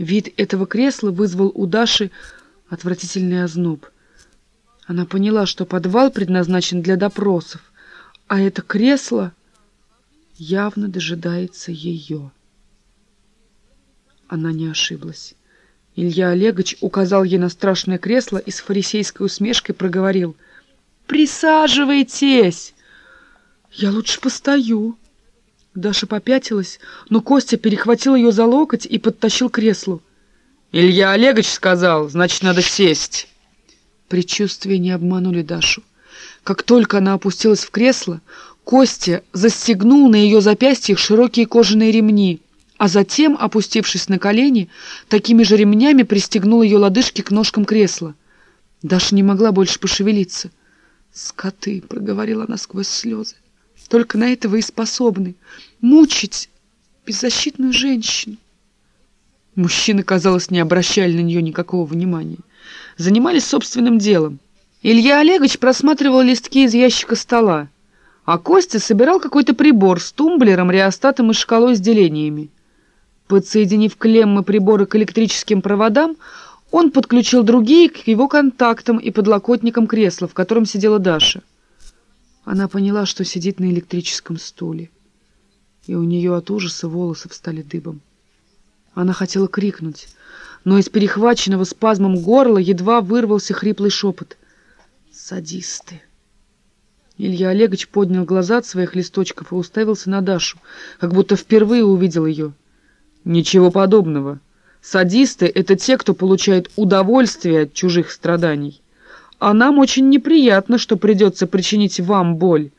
Вид этого кресла вызвал у Даши отвратительный озноб. Она поняла, что подвал предназначен для допросов, а это кресло явно дожидается ее. Она не ошиблась. Илья Олегович указал ей на страшное кресло и с фарисейской усмешкой проговорил. «Присаживайтесь!» «Я лучше постою». Даша попятилась, но Костя перехватил ее за локоть и подтащил к креслу. «Илья Олегович сказал, значит, надо сесть». Предчувствия не обманули Дашу. Как только она опустилась в кресло, Костя застегнул на ее запястьях широкие кожаные ремни, а затем, опустившись на колени, такими же ремнями пристегнул ее лодыжки к ножкам кресла. Даша не могла больше пошевелиться. «Скоты!» — проговорила она сквозь слезы. «Только на это вы и способны. Мучить беззащитную женщину!» Мужчины, казалось, не обращали на нее никакого внимания. Занимались собственным делом. Илья Олегович просматривал листки из ящика стола, а Костя собирал какой-то прибор с тумблером, реостатом и шкалой с делениями. Подсоединив клеммы прибора к электрическим проводам, он подключил другие к его контактам и подлокотникам кресла, в котором сидела Даша. Она поняла, что сидит на электрическом стуле, и у нее от ужаса волосы встали дыбом. Она хотела крикнуть, но из перехваченного спазмом горла едва вырвался хриплый шепот. «Садисты!» Илья Олегович поднял глаза от своих листочков и уставился на Дашу, как будто впервые увидел ее. «Ничего подобного. Садисты — это те, кто получает удовольствие от чужих страданий. А нам очень неприятно, что придется причинить вам боль,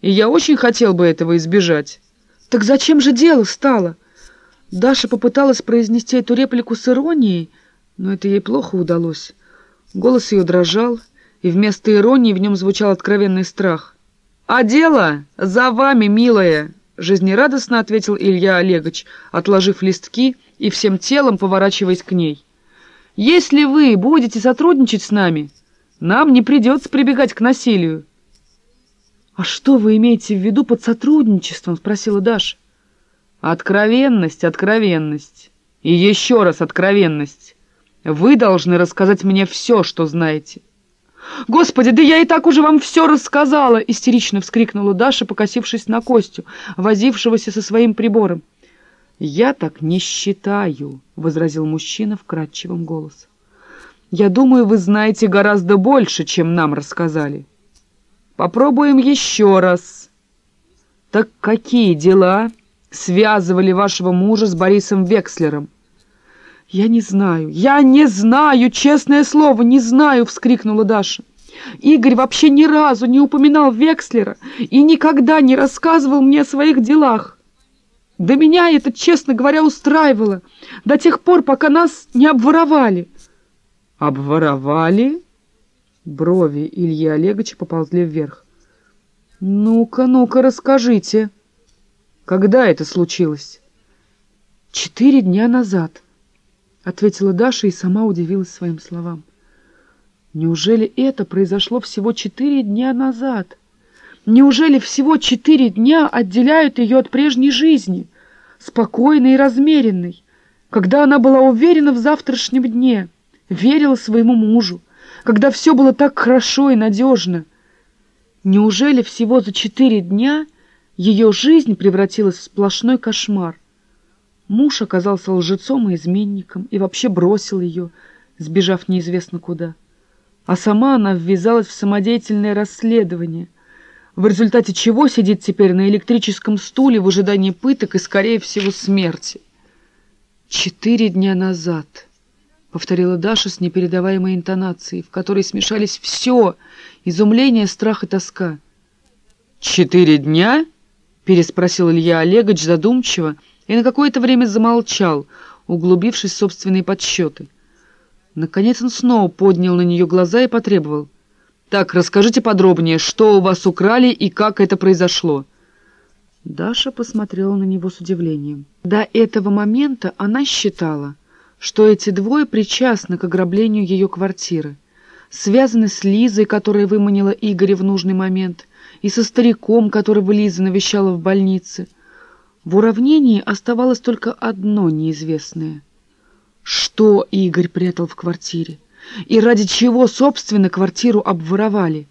и я очень хотел бы этого избежать». «Так зачем же дело стало?» Даша попыталась произнести эту реплику с иронией, но это ей плохо удалось. Голос ее дрожал, и вместо иронии в нем звучал откровенный страх. «А дело за вами, милая!» — жизнерадостно ответил Илья Олегович, отложив листки и всем телом поворачиваясь к ней. «Если вы будете сотрудничать с нами, нам не придется прибегать к насилию». «А что вы имеете в виду под сотрудничеством?» — спросила Даша. Откровенность, откровенность. И еще раз откровенность. Вы должны рассказать мне все, что знаете. «Господи, да я и так уже вам все рассказала!» — истерично вскрикнула Даша, покосившись на Костю, возившегося со своим прибором. «Я так не считаю», — возразил мужчина вкрадчивым голосом. «Я думаю, вы знаете гораздо больше, чем нам рассказали. Попробуем еще раз. Так какие дела?» связывали вашего мужа с Борисом Векслером. «Я не знаю, я не знаю, честное слово, не знаю!» — вскрикнула Даша. «Игорь вообще ни разу не упоминал Векслера и никогда не рассказывал мне о своих делах. Да меня это, честно говоря, устраивало до тех пор, пока нас не обворовали». «Обворовали?» Брови Ильи Олеговича поползли вверх. «Ну-ка, ну-ка, расскажите». Когда это случилось? Четыре дня назад, ответила Даша и сама удивилась своим словам. Неужели это произошло всего четыре дня назад? Неужели всего четыре дня отделяют ее от прежней жизни, спокойной и размеренной, когда она была уверена в завтрашнем дне, верила своему мужу, когда все было так хорошо и надежно? Неужели всего за четыре дня ее жизнь превратилась в сплошной кошмар. Муж оказался лжецом и изменником и вообще бросил ее, сбежав неизвестно куда. А сама она ввязалась в самодеятельное расследование, в результате чего сидит теперь на электрическом стуле в ожидании пыток и, скорее всего, смерти. «Четыре дня назад», — повторила Даша с непередаваемой интонацией, в которой смешались все — изумление, страх и тоска. «Четыре дня?» переспросил Илья Олегович задумчиво и на какое-то время замолчал, углубившись в собственные подсчеты. Наконец он снова поднял на нее глаза и потребовал. «Так, расскажите подробнее, что у вас украли и как это произошло?» Даша посмотрела на него с удивлением. До этого момента она считала, что эти двое причастны к ограблению ее квартиры, связаны с Лизой, которая выманила Игоря в нужный момент — и со стариком, которого Лиза навещала в больнице. В уравнении оставалось только одно неизвестное. Что Игорь прятал в квартире? И ради чего, собственно, квартиру обворовали?